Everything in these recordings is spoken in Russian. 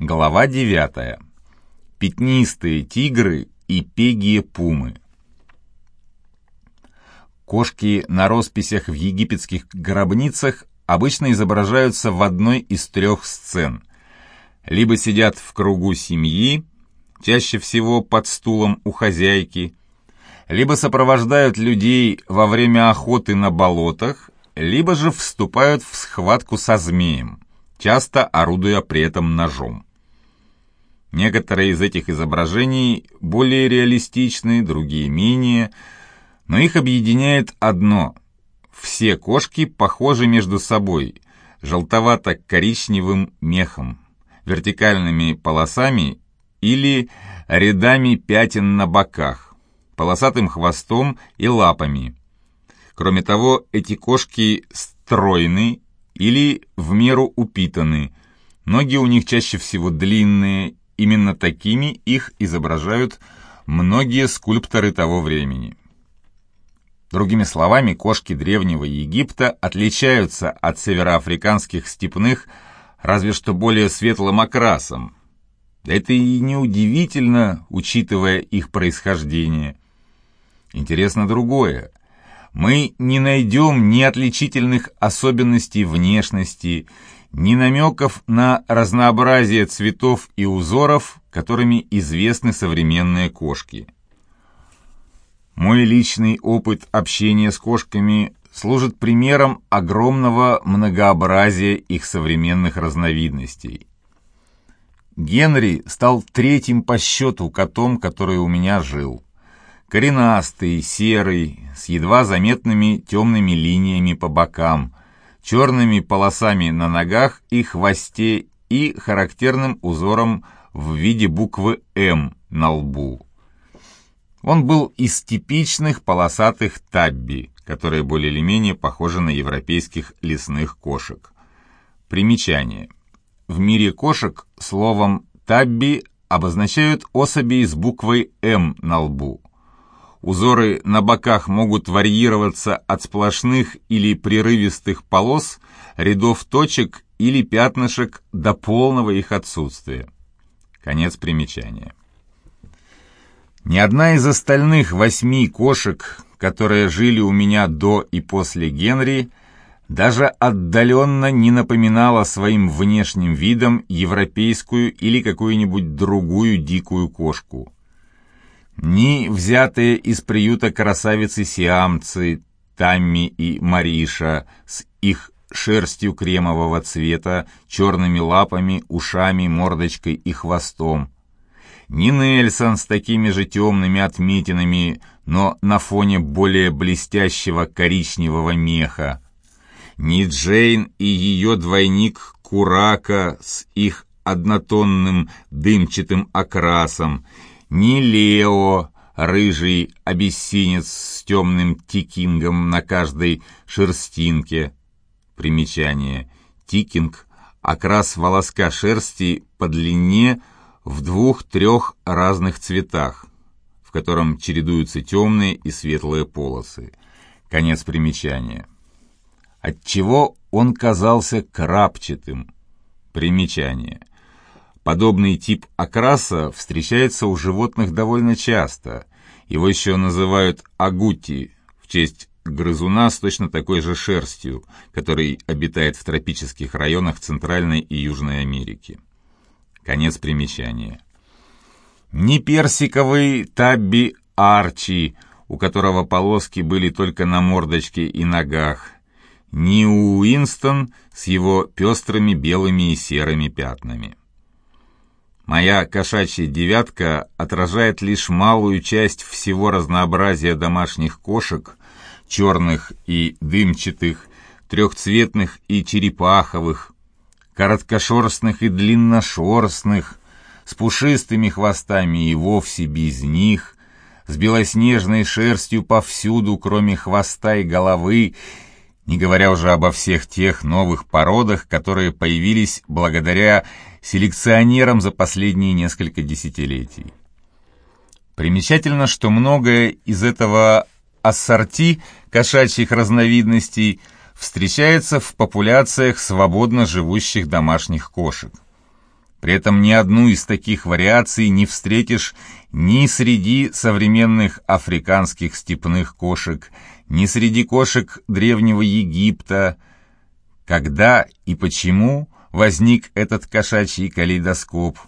Глава 9. Пятнистые тигры и пегие пумы. Кошки на росписях в египетских гробницах обычно изображаются в одной из трех сцен. Либо сидят в кругу семьи, чаще всего под стулом у хозяйки, либо сопровождают людей во время охоты на болотах, либо же вступают в схватку со змеем часто орудуя при этом ножом. Некоторые из этих изображений более реалистичны, другие менее, но их объединяет одно – все кошки похожи между собой, желтовато-коричневым мехом, вертикальными полосами или рядами пятен на боках, полосатым хвостом и лапами. Кроме того, эти кошки стройны или в меру упитаны. Ноги у них чаще всего длинные, именно такими их изображают многие скульпторы того времени. Другими словами, кошки древнего Египта отличаются от североафриканских степных разве что более светлым окрасом. Это и неудивительно, учитывая их происхождение. Интересно другое – мы не найдем ни отличительных особенностей внешности, ни намеков на разнообразие цветов и узоров, которыми известны современные кошки. Мой личный опыт общения с кошками служит примером огромного многообразия их современных разновидностей. Генри стал третьим по счету котом, который у меня жил. Коренастый, серый, с едва заметными темными линиями по бокам, черными полосами на ногах и хвосте и характерным узором в виде буквы «М» на лбу. Он был из типичных полосатых табби, которые более или менее похожи на европейских лесных кошек. Примечание. В мире кошек словом «табби» обозначают особи с буквой «М» на лбу. Узоры на боках могут варьироваться от сплошных или прерывистых полос, рядов точек или пятнышек до полного их отсутствия. Конец примечания. Ни одна из остальных восьми кошек, которые жили у меня до и после Генри, даже отдаленно не напоминала своим внешним видом европейскую или какую-нибудь другую дикую кошку ни взятые из приюта красавицы-сиамцы Тамми и Мариша с их шерстью кремового цвета, черными лапами, ушами, мордочкой и хвостом. Ни Нельсон с такими же темными отметинами, но на фоне более блестящего коричневого меха. Ни Джейн и ее двойник Курака с их однотонным дымчатым окрасом, ни Лео, рыжий обессинец с темным тикингом на каждой шерстинке. Примечание. Тикинг – окрас волоска шерсти по длине в двух-трех разных цветах, в котором чередуются темные и светлые полосы. Конец примечания. Отчего он казался крапчатым? Примечание – Подобный тип окраса встречается у животных довольно часто. Его еще называют агути в честь грызуна с точно такой же шерстью, который обитает в тропических районах Центральной и Южной Америки. Конец примечания. Ни персиковый табби арчи, у которого полоски были только на мордочке и ногах, ни Уинстон с его пестрыми белыми и серыми пятнами. Моя кошачья девятка отражает лишь малую часть всего разнообразия домашних кошек, черных и дымчатых, трехцветных и черепаховых, короткошерстных и длинношерстных, с пушистыми хвостами и вовсе без них, с белоснежной шерстью повсюду, кроме хвоста и головы, не говоря уже обо всех тех новых породах, которые появились благодаря селекционерам за последние несколько десятилетий. Примечательно, что многое из этого ассорти кошачьих разновидностей встречается в популяциях свободно живущих домашних кошек. При этом ни одну из таких вариаций не встретишь ни среди современных африканских степных кошек, ни среди кошек Древнего Египта. Когда и почему возник этот кошачий калейдоскоп?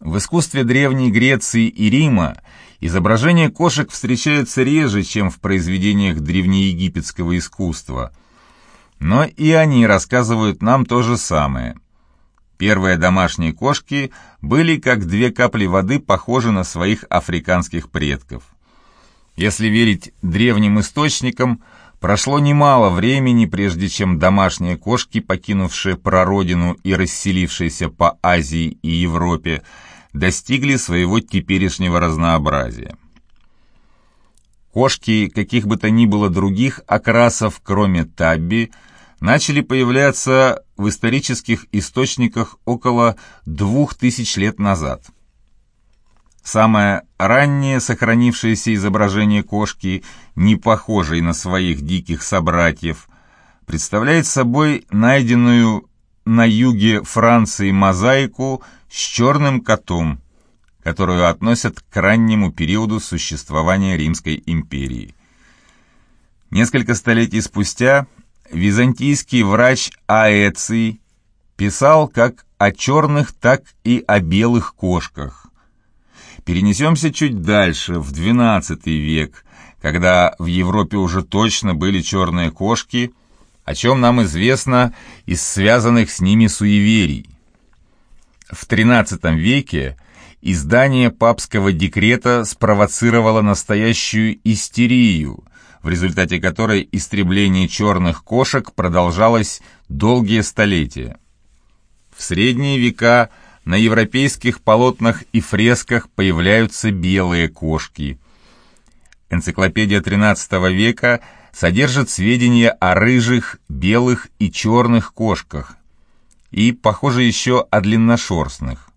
В искусстве Древней Греции и Рима изображения кошек встречаются реже, чем в произведениях древнеегипетского искусства. Но и они рассказывают нам то же самое – Первые домашние кошки были, как две капли воды, похожи на своих африканских предков. Если верить древним источникам, прошло немало времени, прежде чем домашние кошки, покинувшие прародину и расселившиеся по Азии и Европе, достигли своего теперешнего разнообразия. Кошки каких бы то ни было других окрасов, кроме табби, начали появляться в исторических источниках около двух тысяч лет назад. Самое раннее сохранившееся изображение кошки, не похожей на своих диких собратьев, представляет собой найденную на юге Франции мозаику с черным котом, которую относят к раннему периоду существования Римской империи. Несколько столетий спустя византийский врач Аэций писал как о черных, так и о белых кошках. Перенесемся чуть дальше, в XII век, когда в Европе уже точно были черные кошки, о чем нам известно из связанных с ними суеверий. В XIII веке издание папского декрета спровоцировало настоящую истерию – в результате которой истребление черных кошек продолжалось долгие столетия. В средние века на европейских полотнах и фресках появляются белые кошки. Энциклопедия XIII века содержит сведения о рыжих, белых и черных кошках и, похоже, еще о длинношерстных.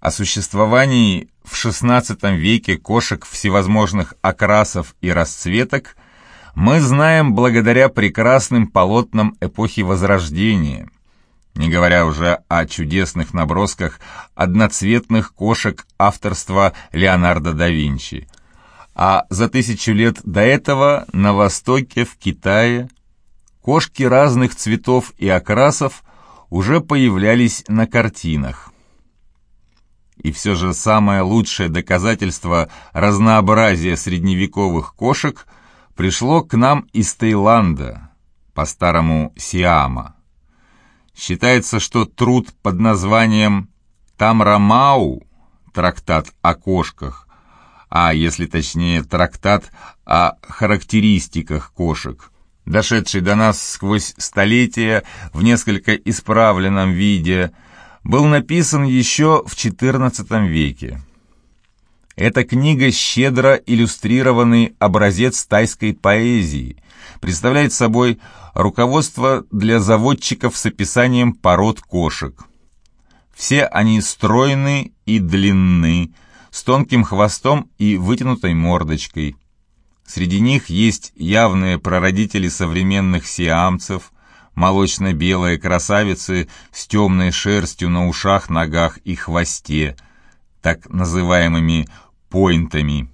О существовании в XVI веке кошек всевозможных окрасов и расцветок мы знаем благодаря прекрасным полотнам эпохи Возрождения, не говоря уже о чудесных набросках одноцветных кошек авторства Леонардо да Винчи. А за тысячу лет до этого на Востоке, в Китае, кошки разных цветов и окрасов уже появлялись на картинах. И все же самое лучшее доказательство разнообразия средневековых кошек пришло к нам из Таиланда, по-старому Сиама. Считается, что труд под названием Тамрамау, трактат о кошках, а если точнее трактат о характеристиках кошек, дошедший до нас сквозь столетия в несколько исправленном виде – был написан еще в XIV веке. Эта книга щедро иллюстрированный образец тайской поэзии, представляет собой руководство для заводчиков с описанием пород кошек. Все они стройны и длинны, с тонким хвостом и вытянутой мордочкой. Среди них есть явные прародители современных сиамцев, молочно-белые красавицы с темной шерстью на ушах, ногах и хвосте, так называемыми пойнтами.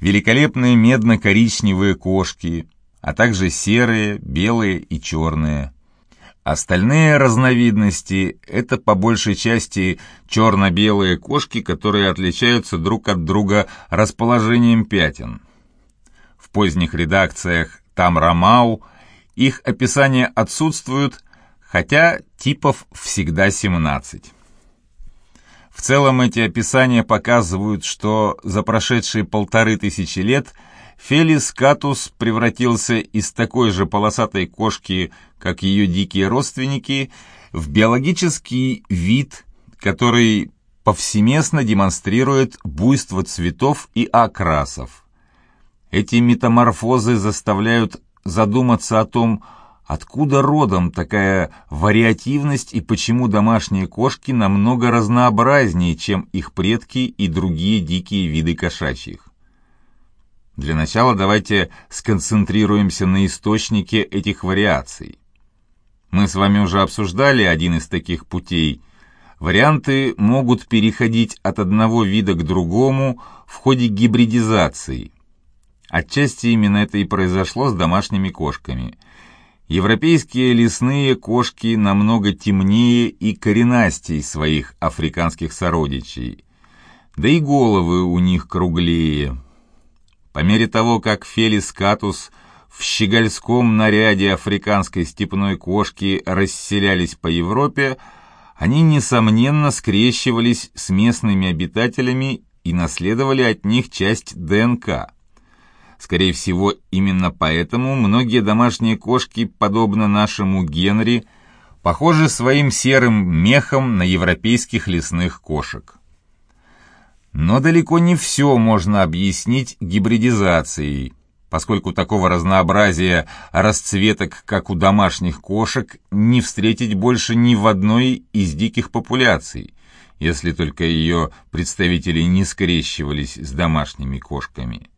Великолепные медно-коричневые кошки, а также серые, белые и черные. Остальные разновидности – это по большей части черно-белые кошки, которые отличаются друг от друга расположением пятен. В поздних редакциях Там Рамау их описания отсутствуют, хотя типов всегда 17. В целом эти описания показывают, что за прошедшие полторы тысячи лет Фелис катус превратился из такой же полосатой кошки, как ее дикие родственники, в биологический вид, который повсеместно демонстрирует буйство цветов и окрасов. Эти метаморфозы заставляют задуматься о том, откуда родом такая вариативность и почему домашние кошки намного разнообразнее, чем их предки и другие дикие виды кошачьих. Для начала давайте сконцентрируемся на источнике этих вариаций. Мы с вами уже обсуждали один из таких путей. Варианты могут переходить от одного вида к другому в ходе гибридизации. Отчасти именно это и произошло с домашними кошками. Европейские лесные кошки намного темнее и коренастей своих африканских сородичей. Да и головы у них круглее. По мере того, как Фелис катус – в щегольском наряде африканской степной кошки расселялись по Европе, они, несомненно, скрещивались с местными обитателями и наследовали от них часть ДНК. Скорее всего, именно поэтому многие домашние кошки, подобно нашему Генри, похожи своим серым мехом на европейских лесных кошек. Но далеко не все можно объяснить гибридизацией – поскольку такого разнообразия расцветок, как у домашних кошек, не встретить больше ни в одной из диких популяций, если только ее представители не скрещивались с домашними кошками.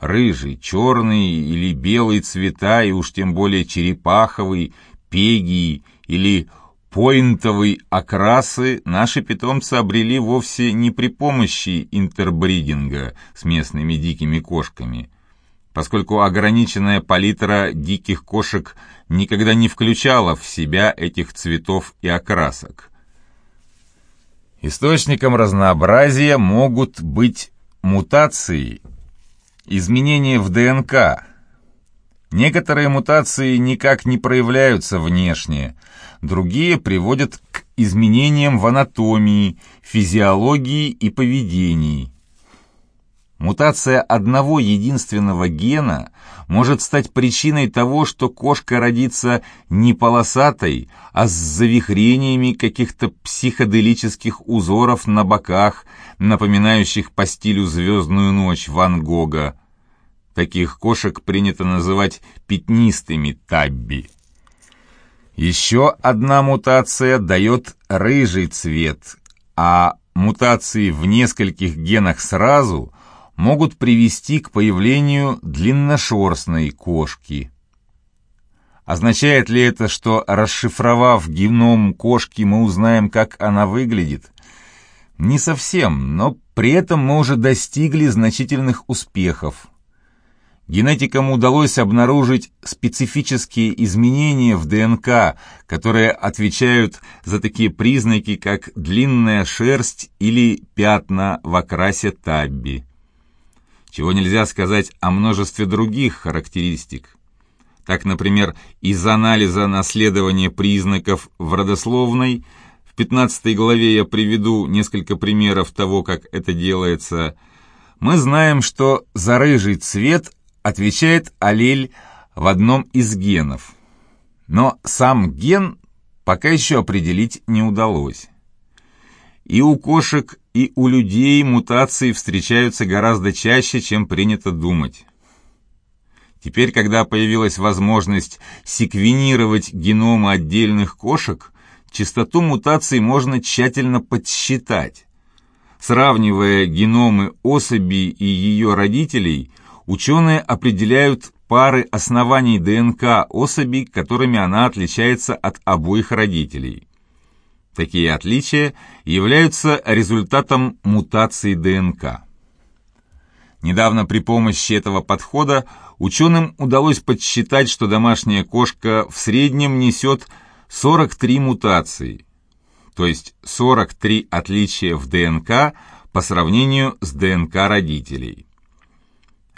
Рыжий, черный или белый цвета, и уж тем более черепаховый, пегий или поинтовый окрасы наши питомцы обрели вовсе не при помощи интербридинга с местными дикими кошками – поскольку ограниченная палитра диких кошек никогда не включала в себя этих цветов и окрасок. Источником разнообразия могут быть мутации, изменения в ДНК. Некоторые мутации никак не проявляются внешне, другие приводят к изменениям в анатомии, физиологии и поведении – Мутация одного единственного гена может стать причиной того, что кошка родится не полосатой, а с завихрениями каких-то психоделических узоров на боках, напоминающих по стилю «Звездную ночь» Ван Гога. Таких кошек принято называть пятнистыми табби. Еще одна мутация дает рыжий цвет, а мутации в нескольких генах сразу – могут привести к появлению длинношерстной кошки. Означает ли это, что, расшифровав геном кошки, мы узнаем, как она выглядит? Не совсем, но при этом мы уже достигли значительных успехов. Генетикам удалось обнаружить специфические изменения в ДНК, которые отвечают за такие признаки, как длинная шерсть или пятна в окрасе табби чего нельзя сказать о множестве других характеристик. Так, например, из анализа наследования признаков в родословной, в 15 главе я приведу несколько примеров того, как это делается, мы знаем, что за рыжий цвет отвечает аллель в одном из генов. Но сам ген пока еще определить не удалось. И у кошек, и у людей мутации встречаются гораздо чаще, чем принято думать. Теперь, когда появилась возможность секвенировать геномы отдельных кошек, частоту мутаций можно тщательно подсчитать. Сравнивая геномы особи и ее родителей, ученые определяют пары оснований ДНК особи, которыми она отличается от обоих родителей. Такие отличия являются результатом мутации ДНК. Недавно при помощи этого подхода ученым удалось подсчитать, что домашняя кошка в среднем несет 43 мутации, то есть 43 отличия в ДНК по сравнению с ДНК родителей.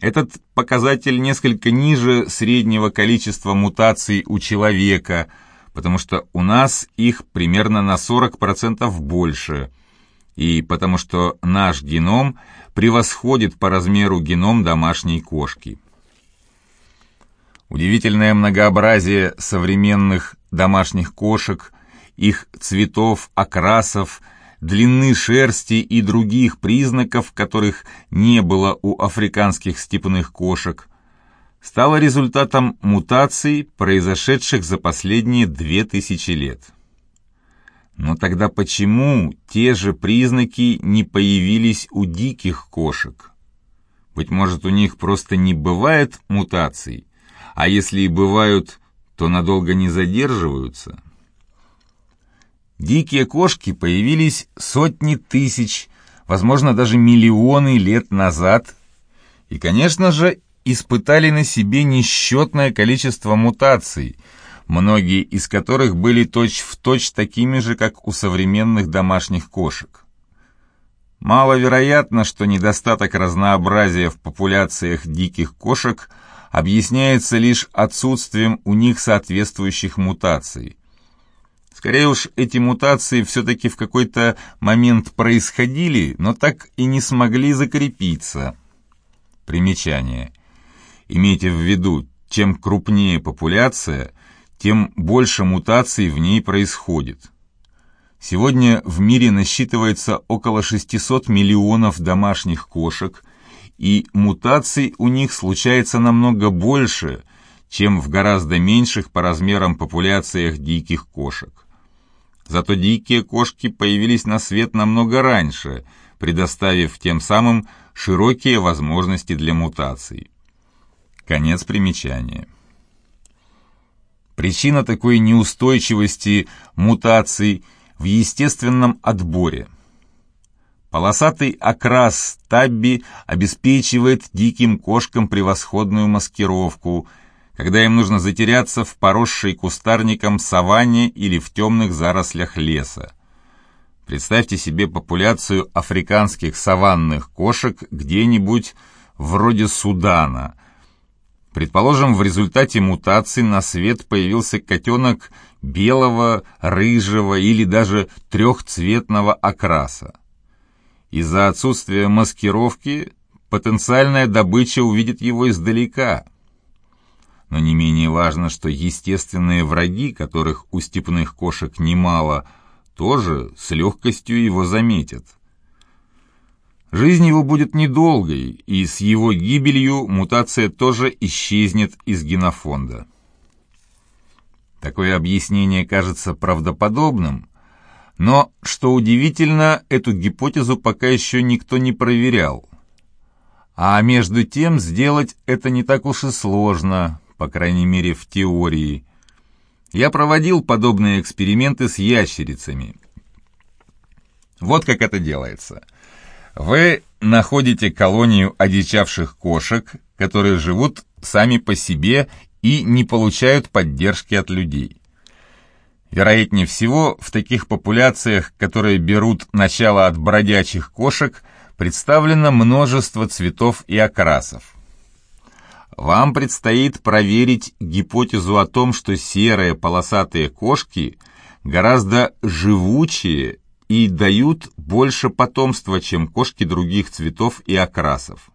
Этот показатель несколько ниже среднего количества мутаций у человека – потому что у нас их примерно на 40% больше, и потому что наш геном превосходит по размеру геном домашней кошки. Удивительное многообразие современных домашних кошек, их цветов, окрасов, длины шерсти и других признаков, которых не было у африканских степных кошек – стало результатом мутаций, произошедших за последние две тысячи лет. Но тогда почему те же признаки не появились у диких кошек? Быть может, у них просто не бывает мутаций, а если и бывают, то надолго не задерживаются. Дикие кошки появились сотни тысяч, возможно, даже миллионы лет назад, и, конечно же, испытали на себе несчетное количество мутаций, многие из которых были точь-в-точь точь такими же, как у современных домашних кошек. Маловероятно, что недостаток разнообразия в популяциях диких кошек объясняется лишь отсутствием у них соответствующих мутаций. Скорее уж, эти мутации все-таки в какой-то момент происходили, но так и не смогли закрепиться. Примечание. Имейте в виду, чем крупнее популяция, тем больше мутаций в ней происходит. Сегодня в мире насчитывается около 600 миллионов домашних кошек, и мутаций у них случается намного больше, чем в гораздо меньших по размерам популяциях диких кошек. Зато дикие кошки появились на свет намного раньше, предоставив тем самым широкие возможности для мутаций. Конец примечания. Причина такой неустойчивости мутаций в естественном отборе. Полосатый окрас табби обеспечивает диким кошкам превосходную маскировку, когда им нужно затеряться в поросшей кустарником саванне или в темных зарослях леса. Представьте себе популяцию африканских саванных кошек где-нибудь вроде Судана – Предположим, в результате мутации на свет появился котенок белого, рыжего или даже трехцветного окраса. Из-за отсутствия маскировки потенциальная добыча увидит его издалека. Но не менее важно, что естественные враги, которых у степных кошек немало, тоже с легкостью его заметят. Жизнь его будет недолгой, и с его гибелью мутация тоже исчезнет из генофонда. Такое объяснение кажется правдоподобным, но, что удивительно, эту гипотезу пока еще никто не проверял. А между тем сделать это не так уж и сложно, по крайней мере в теории. Я проводил подобные эксперименты с ящерицами. Вот как это делается – вы находите колонию одичавших кошек, которые живут сами по себе и не получают поддержки от людей. Вероятнее всего, в таких популяциях, которые берут начало от бродячих кошек, представлено множество цветов и окрасов. Вам предстоит проверить гипотезу о том, что серые полосатые кошки гораздо живучее и дают больше потомства, чем кошки других цветов и окрасов.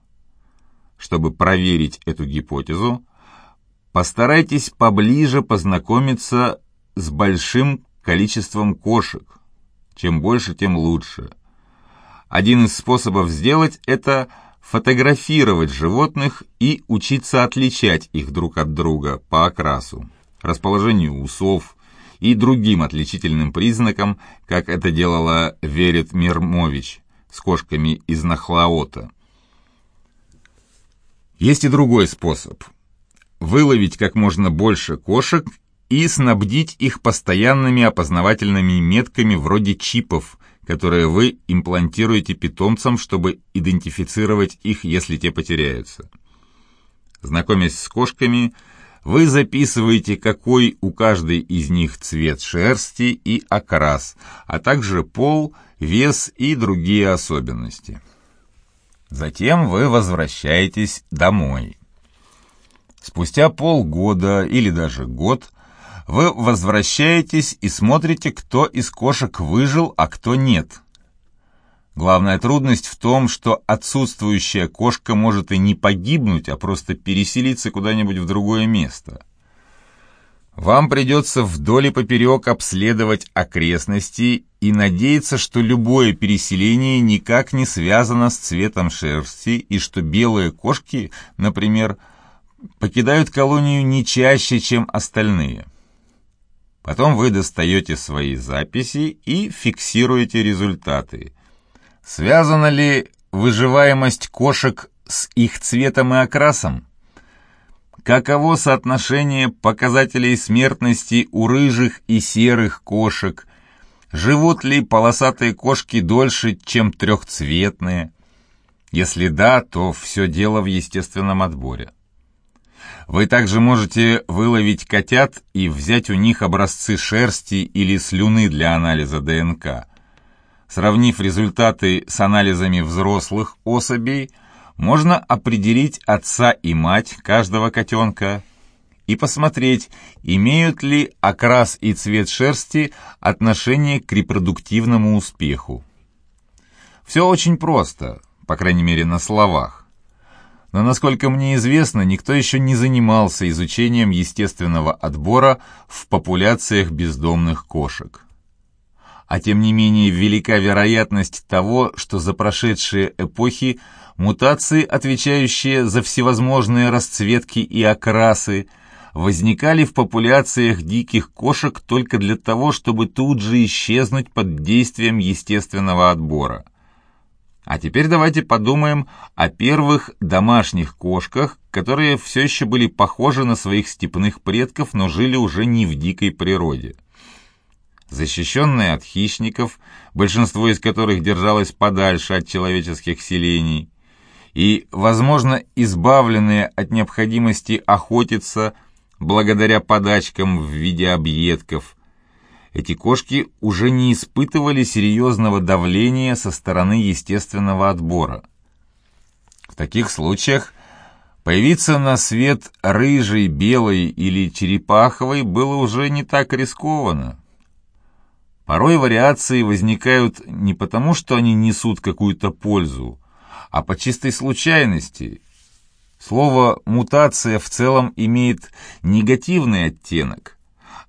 Чтобы проверить эту гипотезу, постарайтесь поближе познакомиться с большим количеством кошек. Чем больше, тем лучше. Один из способов сделать это – фотографировать животных и учиться отличать их друг от друга по окрасу, расположению усов, и другим отличительным признакам, как это делала Верит Мирмович с кошками из Нахлаота. Есть и другой способ. Выловить как можно больше кошек и снабдить их постоянными опознавательными метками вроде чипов, которые вы имплантируете питомцам, чтобы идентифицировать их, если те потеряются. Знакомясь с кошками, вы записываете, какой у каждой из них цвет шерсти и окрас, а также пол, вес и другие особенности. Затем вы возвращаетесь домой. Спустя полгода или даже год вы возвращаетесь и смотрите, кто из кошек выжил, а кто нет – Главная трудность в том, что отсутствующая кошка может и не погибнуть, а просто переселиться куда-нибудь в другое место. Вам придется вдоль и поперек обследовать окрестности и надеяться, что любое переселение никак не связано с цветом шерсти и что белые кошки, например, покидают колонию не чаще, чем остальные. Потом вы достаете свои записи и фиксируете результаты – Связана ли выживаемость кошек с их цветом и окрасом? каково соотношение показателей смертности у рыжих и серых кошек, живут ли полосатые кошки дольше, чем трехцветные. Если да, то все дело в естественном отборе. Вы также можете выловить котят и взять у них образцы шерсти или слюны для анализа ДНК. Сравнив результаты с анализами взрослых особей, можно определить отца и мать каждого котенка и посмотреть, имеют ли окрас и цвет шерсти отношение к репродуктивному успеху. Все очень просто, по крайней мере на словах. Но, насколько мне известно, никто еще не занимался изучением естественного отбора в популяциях бездомных кошек. А тем не менее велика вероятность того, что за прошедшие эпохи мутации, отвечающие за всевозможные расцветки и окрасы, возникали в популяциях диких кошек только для того, чтобы тут же исчезнуть под действием естественного отбора. А теперь давайте подумаем о первых домашних кошках, которые все еще были похожи на своих степных предков, но жили уже не в дикой природе. Защищенные от хищников, большинство из которых держалось подальше от человеческих селений, и, возможно, избавленные от необходимости охотиться благодаря подачкам в виде объедков – эти кошки уже не испытывали серьезного давления со стороны естественного отбора. В таких случаях появиться на свет рыжей, белой или черепаховой было уже не так рискованно. Порой вариации возникают не потому, что они несут какую-то пользу, а по чистой случайности. Слово «мутация» в целом имеет негативный оттенок –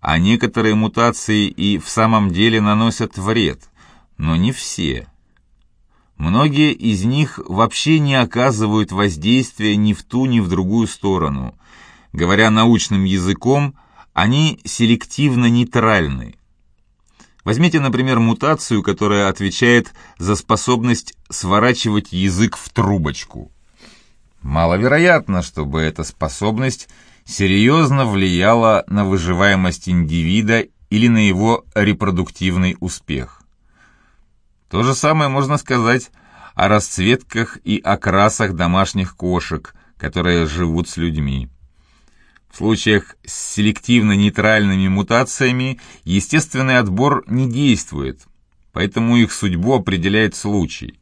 а некоторые мутации и в самом деле наносят вред, но не все. Многие из них вообще не оказывают воздействия ни в ту, ни в другую сторону. Говоря научным языком, они селективно нейтральны. Возьмите, например, мутацию, которая отвечает за способность сворачивать язык в трубочку. Маловероятно, чтобы эта способность серьезно влияло на выживаемость индивида или на его репродуктивный успех. То же самое можно сказать о расцветках и окрасах домашних кошек, которые живут с людьми. В случаях с селективно-нейтральными мутациями естественный отбор не действует, поэтому их судьбу определяет случай.